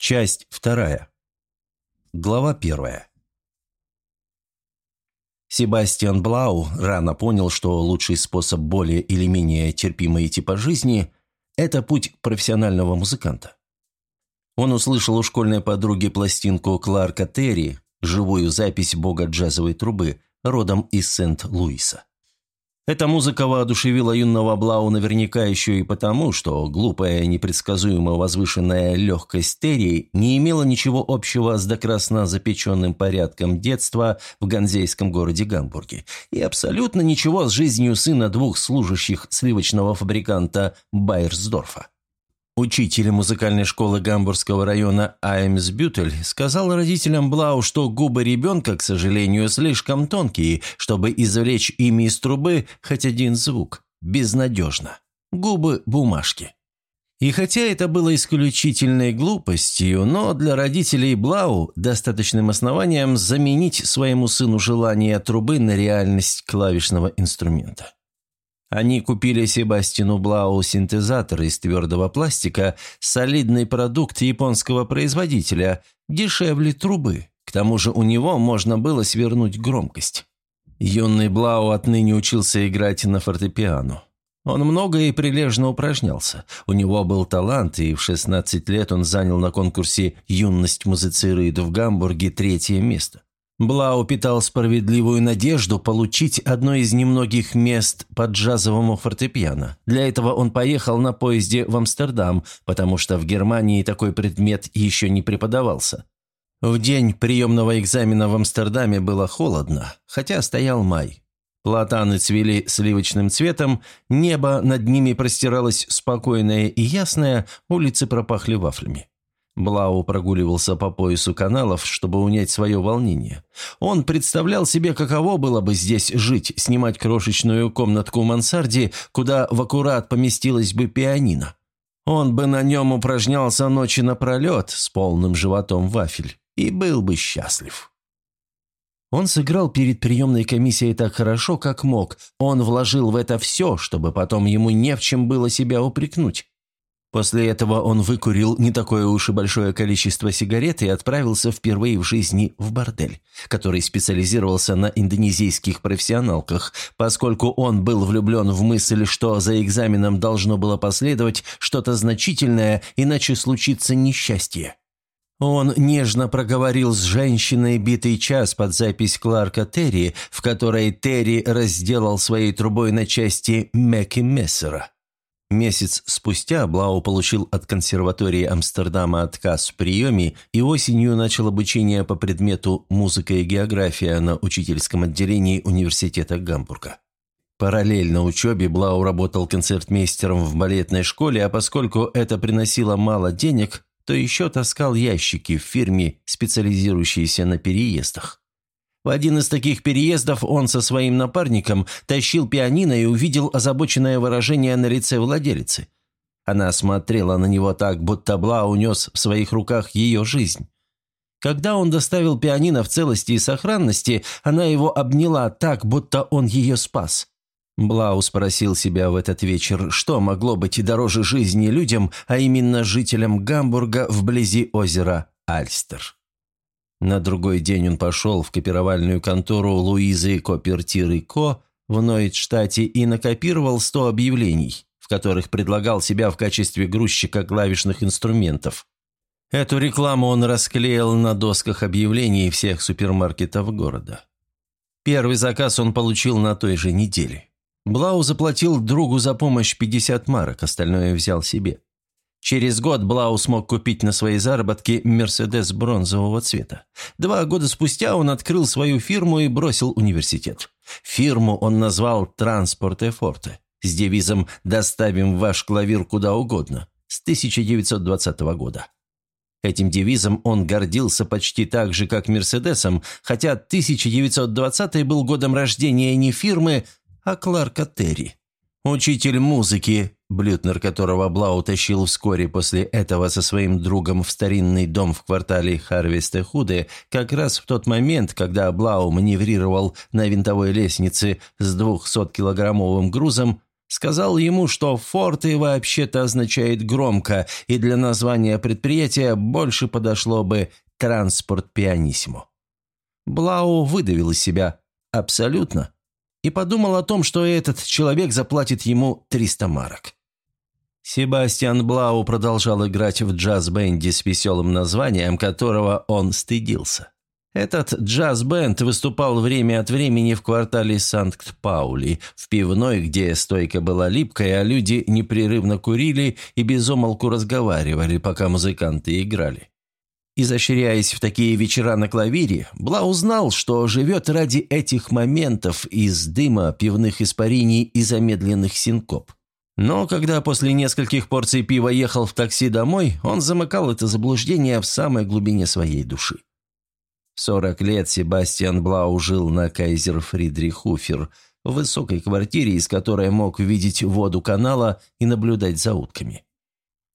Часть вторая. Глава первая. Себастьян Блау рано понял, что лучший способ более или менее терпимо идти по жизни – это путь профессионального музыканта. Он услышал у школьной подруги пластинку Кларка Терри, живую запись бога джазовой трубы, родом из Сент-Луиса. Эта музыка воодушевила юного Блау наверняка еще и потому, что глупая, непредсказуемо возвышенная легкость Терри не имела ничего общего с докрасно запеченным порядком детства в ганзейском городе Гамбурге и абсолютно ничего с жизнью сына двух служащих сливочного фабриканта Байерсдорфа. Учитель музыкальной школы Гамбургского района Аймс Бютель сказал родителям Блау, что губы ребенка, к сожалению, слишком тонкие, чтобы извлечь ими из трубы хоть один звук. Безнадежно. Губы бумажки. И хотя это было исключительной глупостью, но для родителей Блау достаточным основанием заменить своему сыну желание трубы на реальность клавишного инструмента. Они купили Себастину Блау синтезатор из твердого пластика, солидный продукт японского производителя, дешевле трубы. К тому же у него можно было свернуть громкость. Юный Блау отныне учился играть на фортепиано. Он много и прилежно упражнялся. У него был талант, и в 16 лет он занял на конкурсе «Юность музыцирует» в Гамбурге третье место. Блау питал справедливую надежду получить одно из немногих мест по джазовому фортепиано. Для этого он поехал на поезде в Амстердам, потому что в Германии такой предмет еще не преподавался. В день приемного экзамена в Амстердаме было холодно, хотя стоял май. Платаны цвели сливочным цветом, небо над ними простиралось спокойное и ясное, улицы пропахли вафлями. Блау прогуливался по поясу каналов, чтобы унять свое волнение. Он представлял себе, каково было бы здесь жить, снимать крошечную комнатку мансарде, куда в аккурат поместилась бы пианино. Он бы на нем упражнялся ночи напролет с полным животом вафель и был бы счастлив. Он сыграл перед приемной комиссией так хорошо, как мог. Он вложил в это все, чтобы потом ему не в чем было себя упрекнуть. После этого он выкурил не такое уж и большое количество сигарет и отправился впервые в жизни в бордель, который специализировался на индонезийских профессионалках, поскольку он был влюблен в мысль, что за экзаменом должно было последовать что-то значительное, иначе случится несчастье. Он нежно проговорил с женщиной битый час под запись Кларка Терри, в которой Терри разделал своей трубой на части Мэки Мессера. Месяц спустя Блау получил от консерватории Амстердама отказ в приеме и осенью начал обучение по предмету «Музыка и география» на учительском отделении Университета Гамбурга. Параллельно учебе Блау работал концертмейстером в балетной школе, а поскольку это приносило мало денег, то еще таскал ящики в фирме, специализирующейся на переездах. В один из таких переездов он со своим напарником тащил пианино и увидел озабоченное выражение на лице владелицы. Она смотрела на него так, будто Бла унес в своих руках ее жизнь. Когда он доставил пианино в целости и сохранности, она его обняла так, будто он ее спас. Блау спросил себя в этот вечер, что могло быть дороже жизни людям, а именно жителям Гамбурга вблизи озера Альстер. На другой день он пошел в копировальную контору Луизы Копертир и Ко в Нойдштате и накопировал 100 объявлений, в которых предлагал себя в качестве грузчика клавишных инструментов. Эту рекламу он расклеил на досках объявлений всех супермаркетов города. Первый заказ он получил на той же неделе. Блау заплатил другу за помощь 50 марок, остальное взял себе. Через год Блау смог купить на свои заработки «Мерседес» бронзового цвета. Два года спустя он открыл свою фирму и бросил университет. Фирму он назвал «Транспорт Эфорте» с девизом «Доставим ваш клавир куда угодно» с 1920 года. Этим девизом он гордился почти так же, как «Мерседесом», хотя 1920 был годом рождения не фирмы, а Кларка Терри. Учитель музыки, Блютнер, которого Блау тащил вскоре после этого со своим другом в старинный дом в квартале Харвесте-Худе, как раз в тот момент, когда Блау маневрировал на винтовой лестнице с 200-килограммовым грузом, Сказал ему, что «форты» вообще-то означает «громко», и для названия предприятия больше подошло бы «транспорт пианиссимо». Блау выдавил из себя «абсолютно» и подумал о том, что этот человек заплатит ему 300 марок. Себастьян Блау продолжал играть в джаз-бенде с веселым названием, которого он стыдился. Этот джаз-бенд выступал время от времени в квартале Санкт-Паули, в пивной, где стойка была липкая, а люди непрерывно курили и безумолку разговаривали, пока музыканты играли. Изощряясь в такие вечера на клавире, Бла узнал, что живет ради этих моментов из дыма, пивных испарений и замедленных синкоп. Но когда после нескольких порций пива ехал в такси домой, он замыкал это заблуждение в самой глубине своей души. Сорок лет Себастьян Блау жил на Кайзер Фридрихуфер, в высокой квартире, из которой мог видеть воду канала и наблюдать за утками.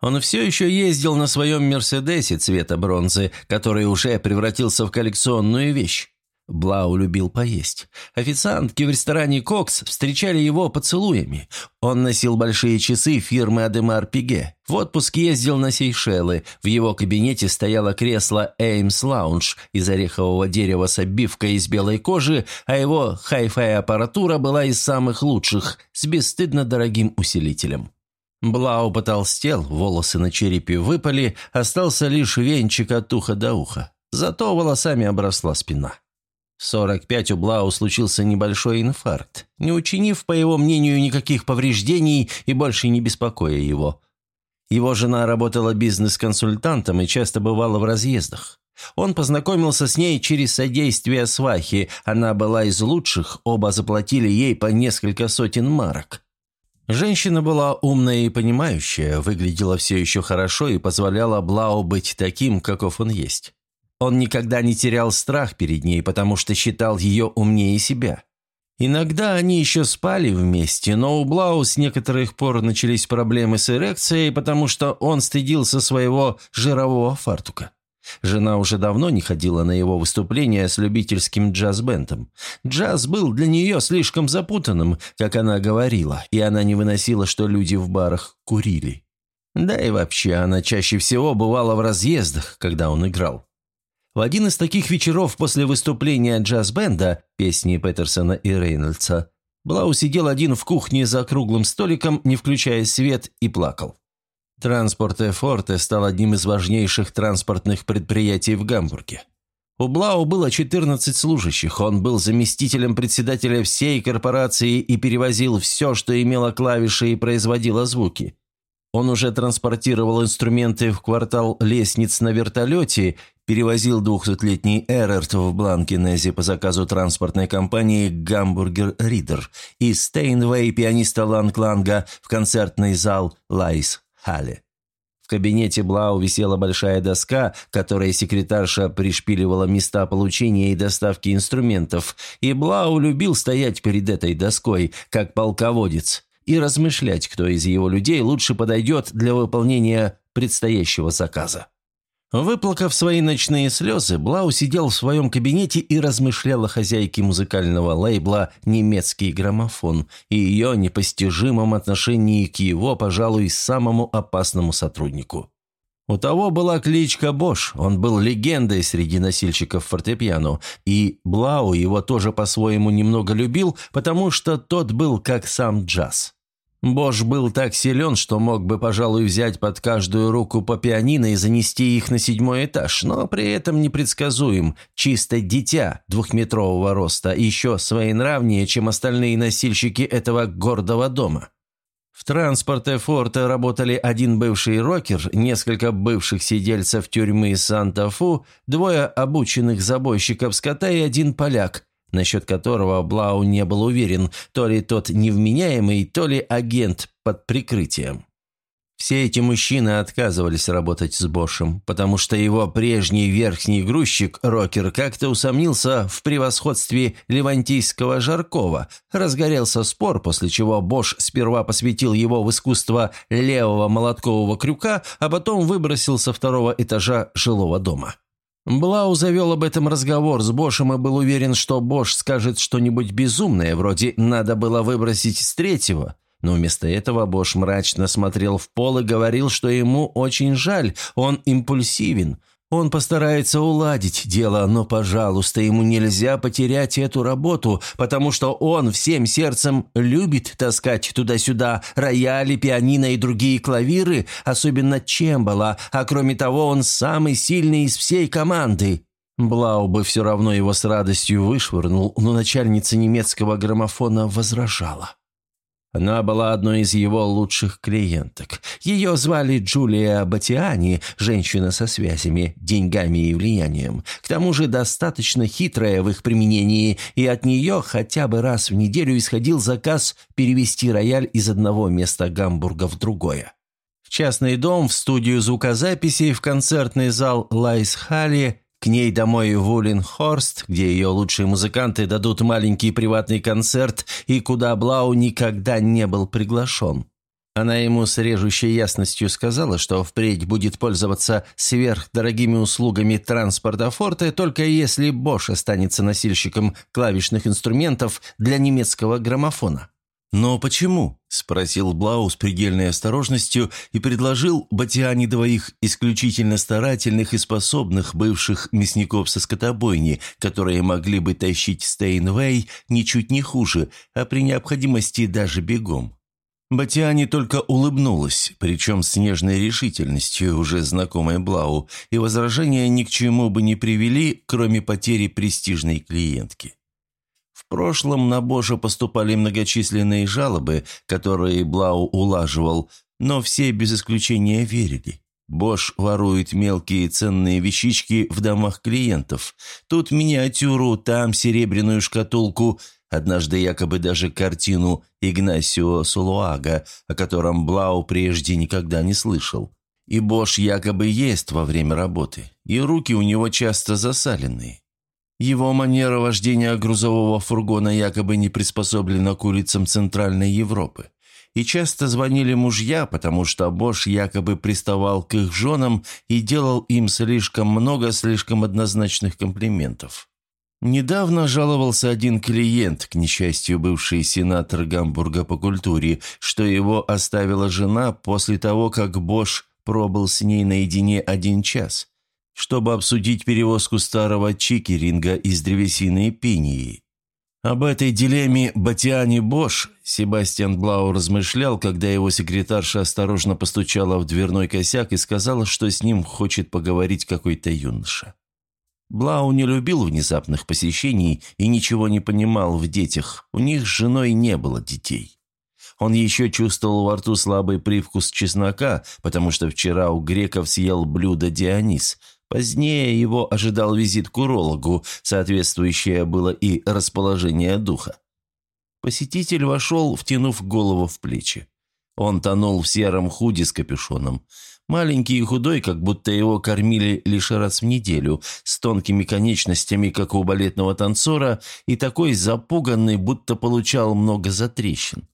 Он все еще ездил на своем «Мерседесе» цвета бронзы, который уже превратился в коллекционную вещь. Блау любил поесть. Официантки в ресторане «Кокс» встречали его поцелуями. Он носил большие часы фирмы «Audemars Piguet». В отпуск ездил на Сейшелы. В его кабинете стояло кресло «Eames Lounge» из орехового дерева с обивкой из белой кожи, а его хай-фай аппаратура была из самых лучших, с бесстыдно дорогим усилителем. Блау потолстел, волосы на черепе выпали, остался лишь венчик от уха до уха. Зато волосами обросла спина. В 45 у Блау случился небольшой инфаркт, не учинив, по его мнению, никаких повреждений и больше не беспокоя его. Его жена работала бизнес-консультантом и часто бывала в разъездах. Он познакомился с ней через содействие свахи, она была из лучших, оба заплатили ей по несколько сотен марок. Женщина была умная и понимающая, выглядела все еще хорошо и позволяла Блау быть таким, каков он есть. Он никогда не терял страх перед ней, потому что считал ее умнее себя. Иногда они еще спали вместе, но у Блау с некоторых пор начались проблемы с эрекцией, потому что он стыдился своего жирового фартука. Жена уже давно не ходила на его выступления с любительским джаз-бендом. Джаз был для нее слишком запутанным, как она говорила, и она не выносила, что люди в барах курили. Да и вообще, она чаще всего бывала в разъездах, когда он играл. В один из таких вечеров после выступления джаз-бенда, песни Петерсона и Рейнольдса, Блау сидел один в кухне за круглым столиком, не включая свет, и плакал. Транспорт Эфорте стал одним из важнейших транспортных предприятий в Гамбурге. У Блау было 14 служащих, он был заместителем председателя всей корпорации и перевозил все, что имело клавиши и производило звуки. Он уже транспортировал инструменты в квартал лестниц на вертолете перевозил двухсотлетний Erard в Бланкенезе по заказу транспортной компании «Hamburger Reeder» и Steinway пианиста Ланг Ланга в концертный зал «Laeiszhalle». В кабинете Блау висела большая доска, которой секретарша пришпиливала места получения и доставки инструментов, и Блау любил стоять перед этой доской, как полководец, и размышлять, кто из его людей лучше подойдет для выполнения предстоящего заказа. Выплакав свои ночные слезы, Блау сидел в своем кабинете и размышлял о хозяйке музыкального лейбла «Немецкий граммофон» и ее непостижимом отношении к его, пожалуй, самому опасному сотруднику. У того была кличка Бош, он был легендой среди носильщиков фортепиано, и Блау его тоже по-своему немного любил, потому что тот был как сам джаз. Бош был так силен, что мог бы, пожалуй, взять под каждую руку по пианино и занести их на седьмой этаж, но при этом непредсказуем, чисто дитя двухметрового роста, еще своенравнее, чем остальные носильщики этого гордого дома. В транспорте форта работали один бывший рокер, несколько бывших сидельцев тюрьмы Санта-Фу, двое обученных забойщиков скота и один поляк, насчет которого Блау не был уверен, то ли тот невменяемый, то ли агент под прикрытием. Все эти мужчины отказывались работать с Бошем, потому что его прежний верхний грузчик, Рокер, как-то усомнился в превосходстве левантийского Жаркова. Разгорелся спор, после чего Бош сперва посвятил его в искусство левого молоткового крюка, а потом выбросил со второго этажа жилого дома. Блау завел об этом разговор с Бошем и был уверен, что Бош скажет что-нибудь безумное, вроде «надо было выбросить с третьего», Но вместо этого Бош мрачно смотрел в пол и говорил, что ему очень жаль, он импульсивен. Он постарается уладить дело, но, пожалуйста, ему нельзя потерять эту работу, потому что он всем сердцем любит таскать туда-сюда рояли, пианино и другие клавиры, особенно чембала, а кроме того, он самый сильный из всей команды. Блау бы все равно его с радостью вышвырнул, но начальница немецкого граммофона возражала. Она была одной из его лучших клиенток. Ее звали Джулия Батиани, женщина со связями, деньгами и влиянием. К тому же достаточно хитрая в их применении, и от нее хотя бы раз в неделю исходил заказ перевести рояль из одного места Гамбурга в другое. В частный дом, в студию звукозаписи, в концертный зал Laeiszhalle к ней домой в Уленхорст, где ее лучшие музыканты дадут маленький приватный концерт и куда Блау никогда не был приглашен. Она ему с режущей ясностью сказала, что впредь будет пользоваться сверхдорогими услугами транспорта Форте, только если Бош останется носильщиком клавишных инструментов для немецкого граммофона. «Но почему?» – спросил Блау с предельной осторожностью и предложил Батиане двоих исключительно старательных и способных бывших мясников со скотобойни, которые могли бы тащить Стейнвей ничуть не хуже, а при необходимости даже бегом. Батиане только улыбнулась, причем с нежной решительностью, уже знакомой Блау, и возражения ни к чему бы не привели, кроме потери престижной клиентки. Прошлом на Боша поступали многочисленные жалобы, которые Блау улаживал, но все без исключения верили. Бош ворует мелкие ценные вещички в домах клиентов. Тут миниатюру, там серебряную шкатулку, однажды якобы даже картину Игнасио Сулуага, о котором Блау прежде никогда не слышал. И Бош якобы ест во время работы, и руки у него часто засаленные. Его манера вождения грузового фургона якобы не приспособлена к улицам Центральной Европы. И часто звонили мужья, потому что Бош якобы приставал к их женам и делал им слишком много слишком однозначных комплиментов. Недавно жаловался один клиент, к несчастью, бывший сенатор Гамбурга по культуре, что его оставила жена после того, как Бош пробыл с ней наедине один час чтобы обсудить перевозку старого чикеринга из древесины пинии. Об этой дилемме Батиани Бош Себастьян Блау размышлял, когда его секретарша осторожно постучала в дверной косяк и сказала, что с ним хочет поговорить какой-то юноша. Блау не любил внезапных посещений и ничего не понимал в детях, у них с женой не было детей. Он еще чувствовал во рту слабый привкус чеснока, потому что вчера у греков съел блюдо Дионис, Позднее его ожидал визит к урологу, соответствующее было и расположение духа. Посетитель вошел, втянув голову в плечи. Он тонул в сером худи с капюшоном. Маленький и худой, как будто его кормили лишь раз в неделю, с тонкими конечностями, как у балетного танцора, и такой запуганный, будто получал много затрещин.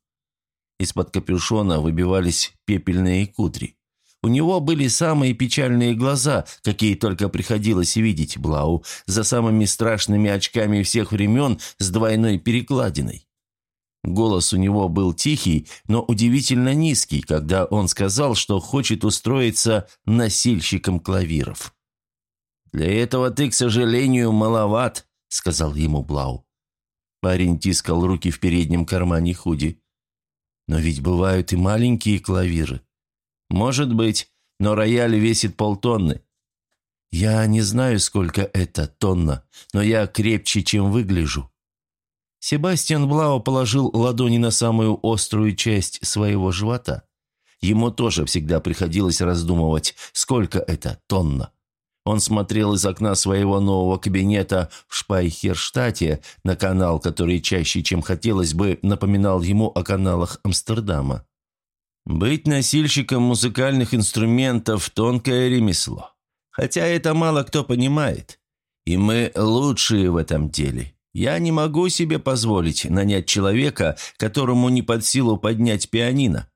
Из-под капюшона выбивались пепельные кудри. У него были самые печальные глаза, какие только приходилось видеть Блау, за самыми страшными очками всех времен с двойной перекладиной. Голос у него был тихий, но удивительно низкий, когда он сказал, что хочет устроиться носильщиком клавиров. «Для этого ты, к сожалению, маловат», — сказал ему Блау. Парень тискал руки в переднем кармане худи. «Но ведь бывают и маленькие клавиры. «Может быть, но рояль весит полтонны». «Я не знаю, сколько это тонна, но я крепче, чем выгляжу». Себастьян Блау положил ладони на самую острую часть своего живота. Ему тоже всегда приходилось раздумывать, сколько это тонна. Он смотрел из окна своего нового кабинета в Шпайхерштате на канал, который чаще, чем хотелось бы, напоминал ему о каналах Амстердама. Быть носильщиком музыкальных инструментов – тонкое ремесло. Хотя это мало кто понимает. И мы лучшие в этом деле. Я не могу себе позволить нанять человека, которому не под силу поднять пианино.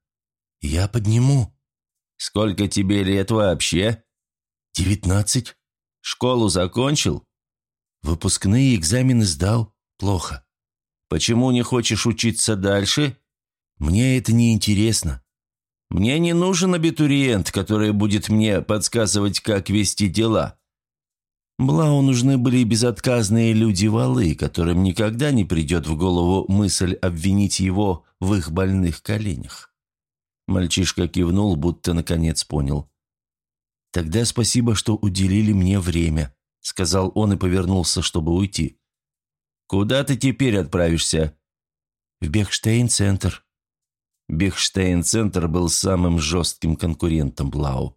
Я подниму. Сколько тебе лет вообще? Девятнадцать. Школу закончил? Выпускные экзамены сдал. Плохо. Почему не хочешь учиться дальше? Мне это не интересно. Мне не нужен абитуриент, который будет мне подсказывать, как вести дела. Блау нужны были безотказные люди-валы, которым никогда не придет в голову мысль обвинить его в их больных коленях. Мальчишка кивнул, будто наконец понял. «Тогда спасибо, что уделили мне время», — сказал он и повернулся, чтобы уйти. «Куда ты теперь отправишься?» «В Бехштейн-центр». Бехштейн-центр был самым жестким конкурентом Блау.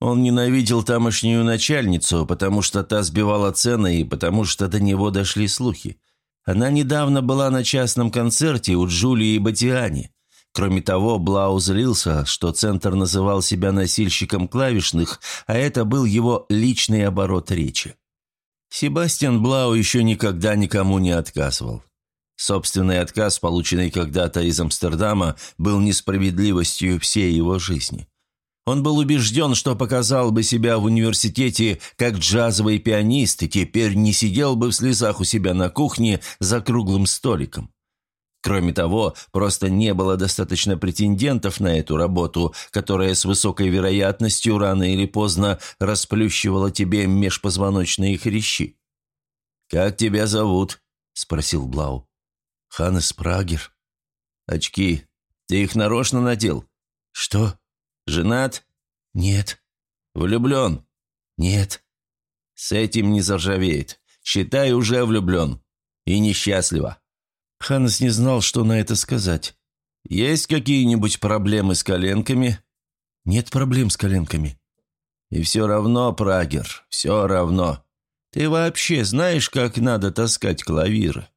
Он ненавидел тамошнюю начальницу, потому что та сбивала цены и потому что до него дошли слухи. Она недавно была на частном концерте у Джулии Батиани. Кроме того, Блау злился, что Центр называл себя носильщиком клавишных, а это был его личный оборот речи. Себастьян Блау еще никогда никому не отказывал. Собственный отказ, полученный когда-то из Амстердама, был несправедливостью всей его жизни. Он был убежден, что показал бы себя в университете как джазовый пианист и теперь не сидел бы в слезах у себя на кухне за круглым столиком. Кроме того, просто не было достаточно претендентов на эту работу, которая с высокой вероятностью рано или поздно расплющивала тебе межпозвоночные хрящи. «Как тебя зовут?» – спросил Блау. «Ханнес Прагер». «Очки. Ты их нарочно надел?» «Что?» «Женат?» «Нет». «Влюблен?» «Нет». «С этим не заржавеет. Считай, уже влюблен. И несчастливо». Ханнес не знал, что на это сказать. «Есть какие-нибудь проблемы с коленками?» «Нет проблем с коленками». «И все равно, Прагер, все равно. Ты вообще знаешь, как надо таскать клавиры?»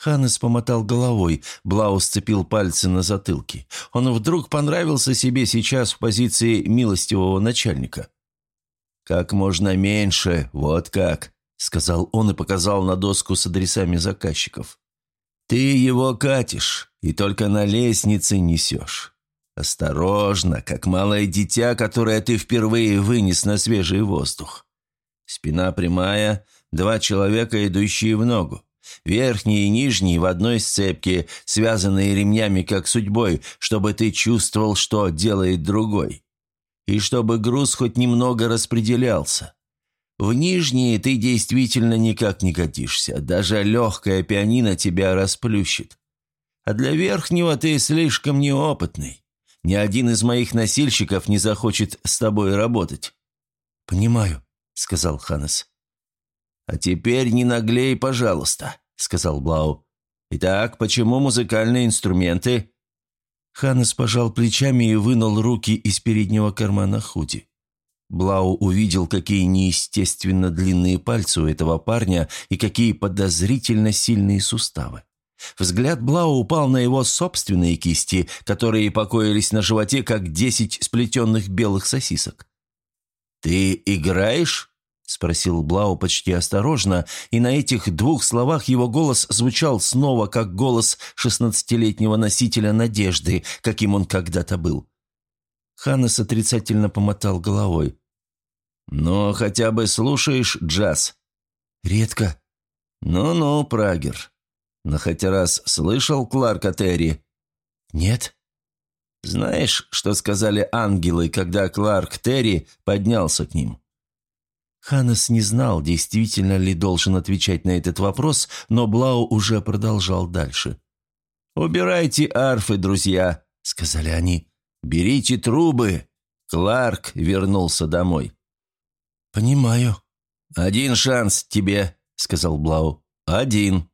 Ханнес помотал головой, Блау сцепил пальцы на затылке. Он вдруг понравился себе сейчас в позиции милостивого начальника. «Как можно меньше, вот как», — сказал он и показал на доску с адресами заказчиков. «Ты его катишь и только на лестнице несешь. Осторожно, как малое дитя, которое ты впервые вынес на свежий воздух. Спина прямая, два человека, идущие в ногу. Верхний и нижний в одной сцепке, связанные ремнями как судьбой, чтобы ты чувствовал, что делает другой. И чтобы груз хоть немного распределялся. В нижние ты действительно никак не годишься, даже легкая пианино тебя расплющит. А для верхнего ты слишком неопытный. Ни один из моих носильщиков не захочет с тобой работать». «Понимаю», — сказал Ханнес. «А теперь не наглей, пожалуйста», — сказал Блау. «Итак, почему музыкальные инструменты?» Ханнес пожал плечами и вынул руки из переднего кармана худи. Блау увидел, какие неестественно длинные пальцы у этого парня и какие подозрительно сильные суставы. Взгляд Блау упал на его собственные кисти, которые покоились на животе, как десять сплетенных белых сосисок. «Ты играешь?» – спросил Блау почти осторожно, и на этих двух словах его голос звучал снова, как голос шестнадцатилетнего носителя надежды, каким он когда-то был. Ханнес отрицательно помотал головой. «Но хотя бы слушаешь джаз?» «Редко». «Ну-ну, Прагер. Но хоть раз слышал Кларка Терри?» «Нет». «Знаешь, что сказали ангелы, когда Кларк Терри поднялся к ним?» Ханнес не знал, действительно ли должен отвечать на этот вопрос, но Блау уже продолжал дальше. «Убирайте арфы, друзья», — сказали они. «Берите трубы». Кларк вернулся домой. «Понимаю». «Один шанс тебе», — сказал Блау. «Один.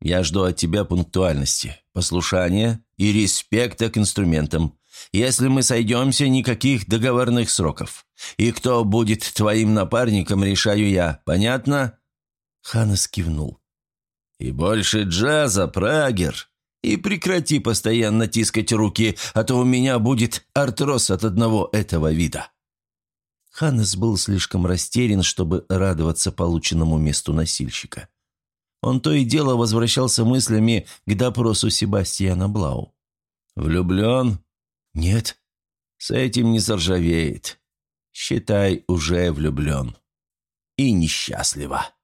Я жду от тебя пунктуальности, послушания и респекта к инструментам. Если мы сойдемся, никаких договорных сроков. И кто будет твоим напарником, решаю я. Понятно?» Ханнес кивнул. «И больше джаза, Прагер. И прекрати постоянно тискать руки, а то у меня будет артроз от одного этого вида». Ханнес был слишком растерян, чтобы радоваться полученному месту носильщика. Он то и дело возвращался мыслями к допросу Себастьяна Блау. «Влюблен?» «Нет, с этим не заржавеет. Считай, уже влюблен. И несчастливо».